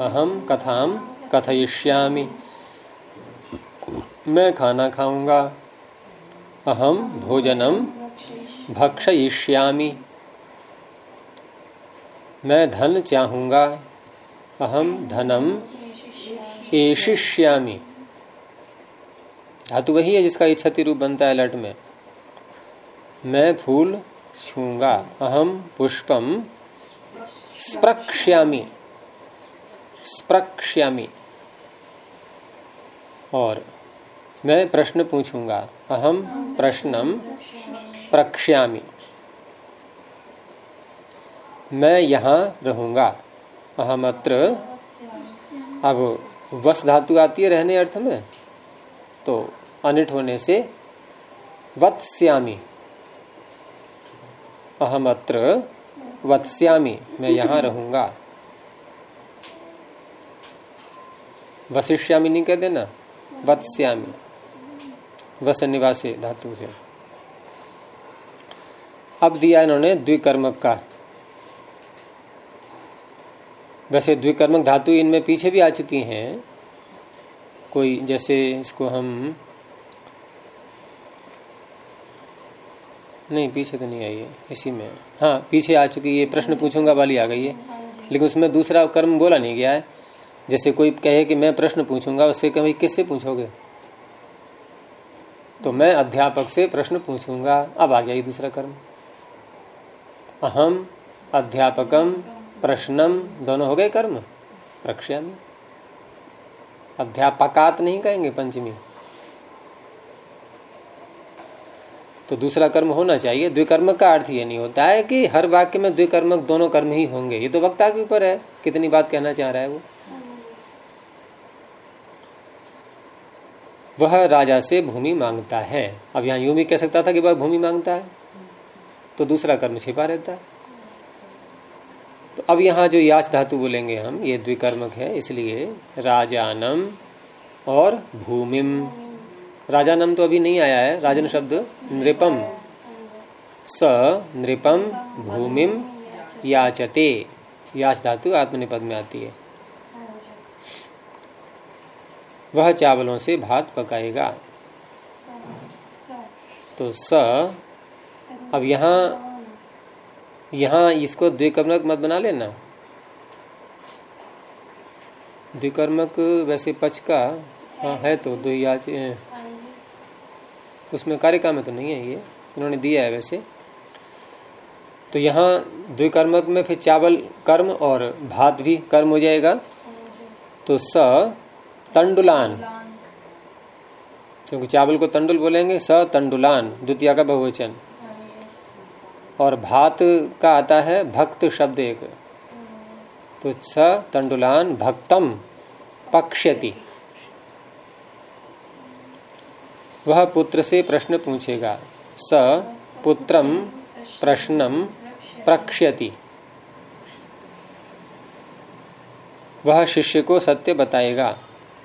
A: अहम कथाम कथयिष्यामी। मैं खाना खाऊँगा अहम भोजनम भक्षयिष्यामी। मैं धन चाहूँगा अहम धनम एशिष्यामी धातु वही है जिसका इच्छति रूप बनता है लट में। मैं फूल छूँगा, अहम पुष्पम स्प्रक्ष्यामी स्प्रक्ष्यामी। और मैं प्रश्न पूछूँगा, अहम प्रश्नम प्रक्ष्यामी। मैं यहाँ रहूँगा अहम अत्र अब वस धातु आती है रहने अर्थ में तो अनिट होने से वत्स्यामी। अहम अत्र वत्स्यामी, मैं यहाँ रहूँगा। वशिष्यामी नहीं कह देना? वत्स्यामी। वस निवासी धातु से। अब दिया इन्होंने द्विकर्मक का। वैसे द्विकर्मक धातु इनमें पीछे भी आ चुकी हैं। कोई जैसे इसको हम नहीं, पीछे तो नहीं आई है, इसी में हाँ। पीछे आ चुकी है प्रश्न पूछूँगा, वाली आ गई है। लेकिन उसमें दूसरा कर्म बोला नहीं गया है। जैसे कोई कहे कि मैं प्रश्न पूछूँगा, उससे कभी किससे पूछोगे? तो मैं अध्यापक से प्रश्न पूछूँगा, अब आ गया ये दूसरा कर्म। अहम अध्यापकम प्रश्नम, दोनों हो गए कर्म? प्रक्ष्या में अध्यापकात नहीं कहेंगे, पंचमी। तो दूसरा कर्म होना चाहिए। द्विकर्मक का अर्थ ये नहीं होता है कि हर वाक्य में द्विकर्मक दोनों कर्म ही होंगे। ये तो वक्ता के ऊपर है। कितनी बात कहना चाह रहा है वो? वह राजा से भूमि माँगता है। अब यहाँ यूँ भी कह सकता था कि वह भूमि माँगता है। तो दूसरा कर्म छिपा रहता है। तो अब यहाँ जो याच धातु बोलेंगे हम, ये द्विकर्मक है, इसलिए राजानम और भूमिम। राजानम तो अभी नहीं आया है, राजन शब्द नृपम। स नृपम भूमिम याचते। याच धातु आत्मनिपद में आती है। वह चावलों से भात पकाएगा। तो स, अब यहाँ यहाँ इसको द्विकर्मक मत बना लेना। द्विकर्मक वैसे पच का हाँ है तो दो याच उसमें कारिका में तो नहीं है ये। उन्होंने दिया है वैसे। तो यहाँ द्विकर्मक में फिर चावल कर्म और भात भी कर्म हो जाएगा। तो स तंडुलान। क्योंकि चावल को तंडुल बोलेंगे, स तंडुलान, द्वितीय का बहुवचन। और भात का आता है भक्त शब्द एक। तो स तंडुलान भक्तम पक्ष्यति। वह पुत्र से प्रश्न पूछेगा, स पुत्रम प्रश्नम प्रक्ष्यति। वह शिष्य को सत्य बताएगा,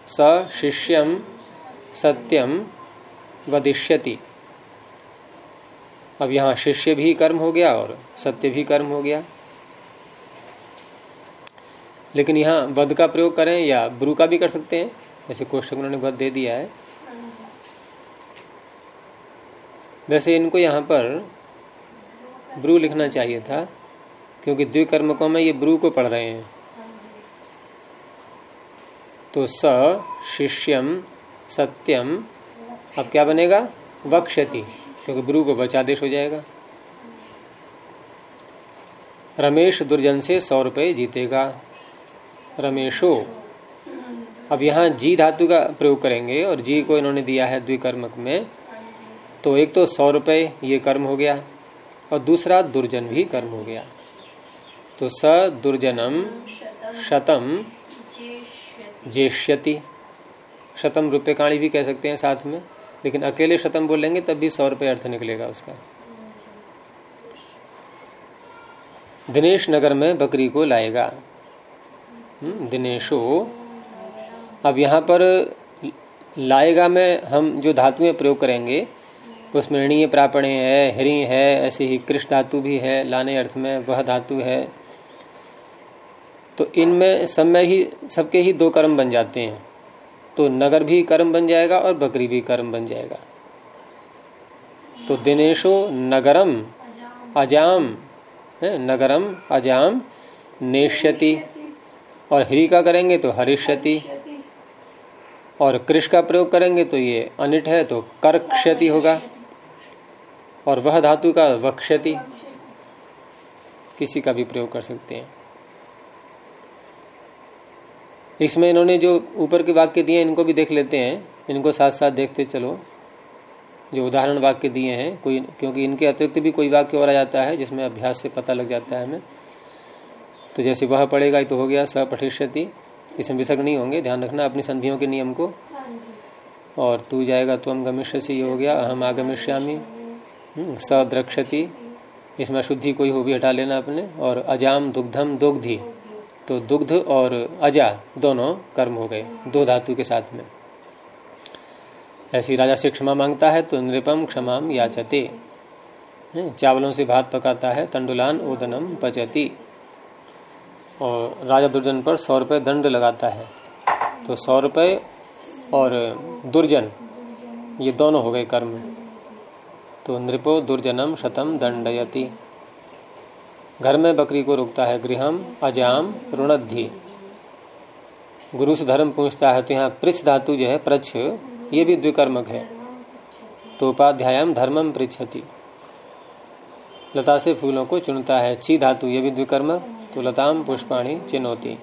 A: स शिष्यम सत्यम वदिष्यति। अब यहाँ शिष्य भी कर्म हो गया और सत्य भी कर्म हो गया। लेकिन यहाँ वध का प्रयोग करें या ब्रू का भी कर सकते हैं, जैसे कोष्ठक उन्होंने वध दे दिया है। वैसे इनको यहाँ पर ब्रू लिखना चाहिए था, क्योंकि द्विकर्मकों में ये ब्रू को पढ़ रहे हैं। तो स, शिष्यम, सत्यम, अब क्या बनेगा? वक्षति क्योंकि ब्रू को बचादेश हो जाएगा। रमेश दुर्जन से सौ रुपए जीतेगा। रमेशो, अब यहाँ जी धातु का प्रयोग करेंगे, और जी को इन्होंने दिया है द्विकर्मक में। तो एक तो सौ रुपए ये कर्म हो गया और दूसरा दुर्जन भी कर्म हो गया। तो स दुर्जनम शतम जेष्यति शतम रुपये काणी भी कह सकते हैं साथ में लेकिन अकेले शतम बोलेंगे तब भी सौ रुपये अर्थ निकलेगा उसका। दिनेश नगर में बकरी को लाएगा। हम्म, दिनेशो अब यहाँ पर लाएगा में हम जो धातुएँ प्रयोग करेंगे उसमें ऋणीय प्रापणे है, हरि है, ऐसे ही कृष्ण धातु भी है, लाने अर्थ में वह धातु है। तो इनमें सब में ही, सबके ही दो कर्म बन जाते हैं। तो नगर भी कर्म बन जाएगा और बकरी भी कर्म बन जाएगा। तो दिनेशो नगरम अजाम, है, नगरम अजाम नेश्यति और ह्री का करेंगे तो हरिष्यति। और कृष का प्रयोग करेंगे तो ये अनिट है तो कर क्षति होगा। और वह धातु का वक्षति किसी का भी प्रयोग कर सकते हैं। इसमें इन्होंने जो ऊपर के वाक्य दिए इनको भी देख लेते हैं। इनको साथ साथ देखते चलो। जो उदाहरण वाक्य दिए हैं कोई क्योंकि इनके अतिरिक्त भी कोई वाक्य और आ जाता है जिसमें अभ्यास से पता लग जाता है हमें। तो जैसे वह पड़ेगा तो हो गया स पठिष्यति इसमें विसर्ग नहीं होंगे ध्यान रखना अपनी संधियों के नियम को। और तू जाएगा तुम गमिष्य से ये हो गया अहम आगमिष्यामी। स द्रक्षति इसमें शुद्धि कोई हो भी हटा लेना अपने, और अजाम, दुग्धम, दुग्धि। तो दुग्ध और अजा दोनों कर्म हो गए, दो धातु के साथ में। ऐसी राजा से क्षमा माँगता है तो नृपम क्षमा याचते। चावलों से भात पकाता है, तंडुलान ओदनम पचती। और राजा दुर्जन पर सौ रुपये दंड लगाता है। तो सौ रुपये और दुर्जन, ये दोनों हो गए कर्म। तो नृपो दुर्जनम शतम दंडयति। घर में बकरी को रोकता है गृहम, अजाम ऋणधि गुरु से धर्म पूछता है तो यहाँ पृछ धातु जो है प्रच्छ ये भी द्विकर्मक है। तो उपाध्यायम धर्मम पृछति लता से फूलों को चुनता है ची धातु, ये भी द्विकर्मक? तो लताम पुष्पाणी चिन्होती।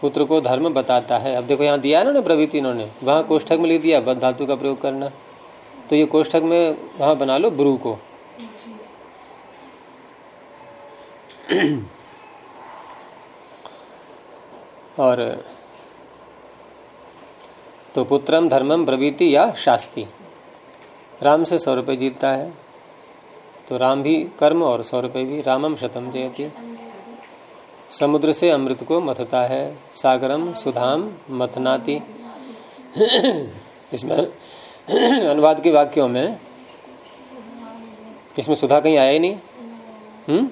A: पुत्र को धर्म बताता है। अब देखो, यहाँ दिया ना प्रवृत्ति इन्होंने। वहाँ कोष्ठक में लिख दिया बद धातु का प्रयोग करना। तो ये कोष्ठक में वहाँ बना लो ब्रू को। और तो पुत्रम धर्मम प्रवृत्ति या शास्ति। राम से सौ रुपये जीतता है। तो राम भी कर्म और सौ रुपये भी, रामम शतम जयती। समुद्र से अमृत को मथता है। सागरम सुधाम मथनाती। इसमें अनुवाद के वाक्यों में इसमें सुधा कहीं आया ही नहीं हम्म?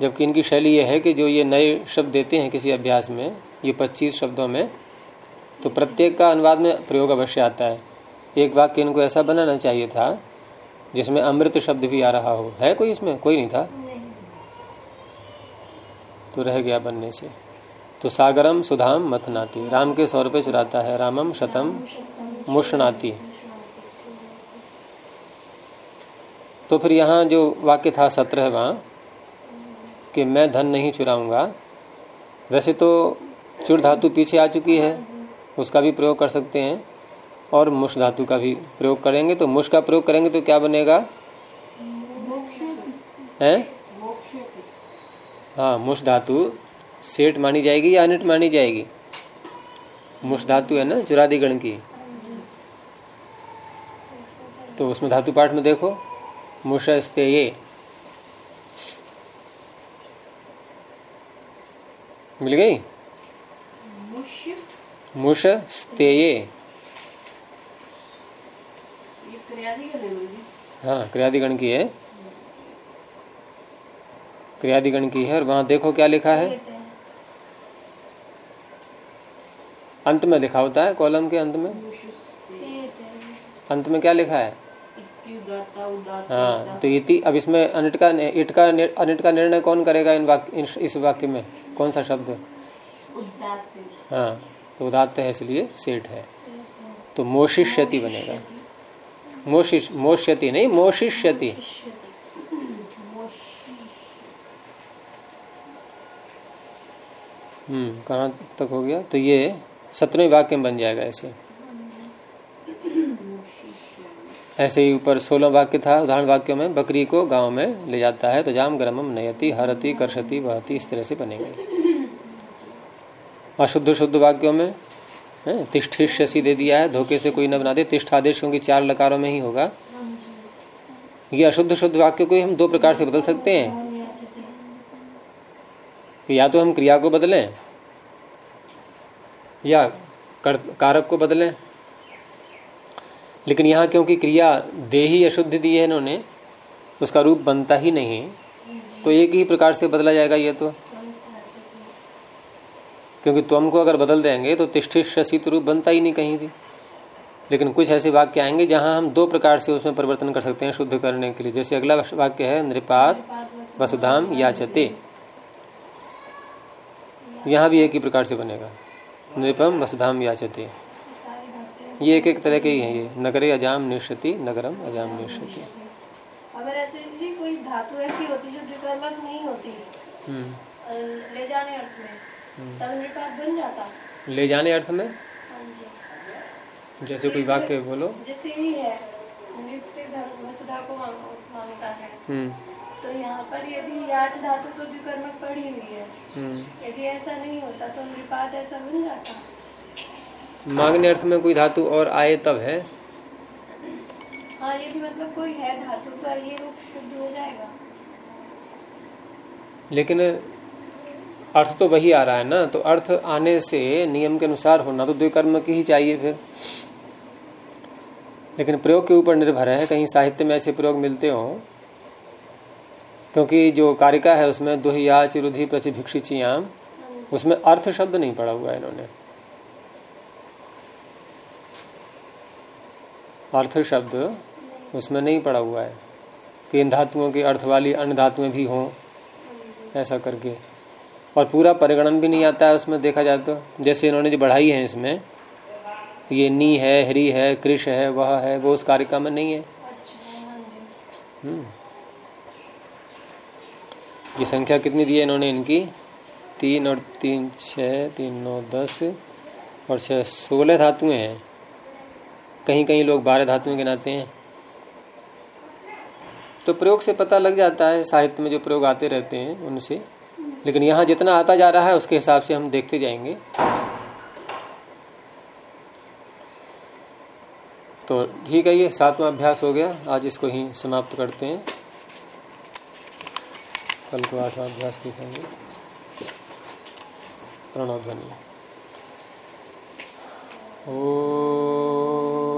A: जबकि इनकी शैली यह है कि जो ये नए शब्द देते हैं किसी अभ्यास में ये 25 शब्दों में तो प्रत्येक का अनुवाद में प्रयोग अवश्य आता है। एक वाक्य इनको ऐसा बनाना चाहिए था जिसमें अमृत शब्द भी आ रहा हो। है कोई इसमें? कोई नहीं था? तो रह गया बनने से। तो सागरम सुधाम मथनाती राम के सौ रुपये चुराता है रामम शतम मुशनाती तो फिर यहाँ जो वाक्य था सत्रह वहाँ कि मैं धन नहीं चुराऊँगा। वैसे तो चुर धातु पीछे आ चुकी है उसका भी प्रयोग कर सकते हैं और मुश धातु का भी प्रयोग करेंगे तो मुश का प्रयोग करेंगे तो क्या बनेगा? है? हाँ मुश धातु। सेठ मानी जाएगी या अनिट मानी जाएगी? मुश धातु है ना चुरादिगण की। तो उसमें धातु पाठ में देखो मुशस्ते ये। मिल गई? मुश स्तेये हाँ क्रियादिगण की है। क्रियादिगण की है और वहाँ देखो क्या लिखा है। अंत में लिखा होता है, कॉलम के अंत में? अंत में क्या लिखा है? हाँ तो इति, अब इसमें अनिट का इट का अनिट का निर्णय कौन करेगा इन वाक्य इस वाक्य में? कौन सा शब्द? हाँ तो उदात्त है इसलिए सेठ है। तो मोशिष्यति बनेगा। मोशिश मोष्यति नहीं, मोशिष्यति। हम्म कहाँ तक हो गया? तो ये सत्रहवें वाक्य में बन जाएगा ऐसे। ऐसे ही ऊपर सोलह वाक्य था, उदाहरण वाक्यों में, बकरी को गाँव में ले जाता है तो जाम ग्रमम नयति, हरती, कर्षति, बहती, इस तरह से बनेगा। अशुद्ध शुद्ध वाक्यों में तिष्ठिष्यसी दे दिया है, धोखे से कोई न बना दे, तिष्ठ आदेश क्योंकि चार लकारों में ही होगा। ये अशुद्ध शुद्ध वाक्य को हम दो प्रकार से बदल सकते हैं। या तो हम क्रिया को बदलें या कर, कारक को बदलें। लेकिन यहाँ क्योंकि क्रिया दे ही अशुद्ध दी है इन्होंने उसका रूप बनता ही नहीं। तो एक ही प्रकार से बदला जाएगा ये तो। क्योंकि तुम को अगर बदल देंगे तो तिष्ठित शशित रूप बनता ही नहीं कहीं भी। लेकिन कुछ ऐसे वाक्य आएँगे जहाँ हम दो प्रकार से उसमें परिवर्तन कर सकते हैं शुद्ध करने के लिए। जैसे अगला वाक्य है नृपात वसुधाम याचते। यहाँ भी एक ही प्रकार से बनेगा। नृपम वसुधाम याचते। ये एक एक तरह के ही है ये। नगरे अजाम निश्चति नगरम अजाम निश्चति
B: अगर कोई धातु ऐसी होती जो नहीं होती
A: हम्म।
B: ले जाने अर्थ में
A: हम्म।
B: तब निपात बन जाता।
A: ले जाने अर्थ में?
B: हाँ
A: जैसे कोई वाक्य बोलो।
B: जैसे ही है नृप से वसुधा को माँगता है।
A: हम्म।
B: तो यहाँ पर यदि याच धातु तो द्विकर्मक पड़ी हुई है
A: हम्म।
B: यदि ऐसा नहीं होता तो निपात ऐसा बन जाता।
A: मांगने अर्थ में कोई धातु और आए तब है?
B: हाँ यदि मतलब कोई है धातु तो ये रूप शुद्ध हो जाएगा।
A: लेकिन अर्थ तो वही आ रहा है ना तो अर्थ आने से नियम के अनुसार होना तो द्विकर्म की ही चाहिए फिर। लेकिन प्रयोग के ऊपर निर्भर है कहीं साहित्य में ऐसे प्रयोग मिलते हो। क्योंकि जो कारिका है उसमें दुहिया चिरुधि प्रतिभिक्षिचियाम उसमें अर्थ शब्द नहीं पड़ा हुआ है इन्होंने। अर्थ शब्द उसमें नहीं पड़ा हुआ है। कि इन धातुओं की अर्थ वाली अन्य धातुएँ भी हों ऐसा करके। और पूरा परिगणन भी नहीं आता है उसमें देखा जाए तो। जैसे इन्होंने जो बढ़ाई है इसमें ये नी है हरी है कृष है वह है वो उस कारिका में नहीं है।
B: अच्छा हाँ।
A: ये संख्या कितनी दी है इन्होंने इनकी? तीन और तीन छः तीन, नौ, दस और छः सोलह धातुएँ हैं। कहीं कहीं लोग बारह धातुएँ गिनाते हैं। तो प्रयोग से पता लग जाता है, साहित्य में जो प्रयोग आते रहते हैं उनसे। लेकिन यहाँ जितना आता जा रहा है, उसके हिसाब से हम देखते जाएँगे। तो ठीक है, ये सातवां अभ्यास हो गया। आज इसको ही समाप्त करते हैं। कल को आठवां अभ्यास दिखाएँगे। प्रणव ध्वनि। ओ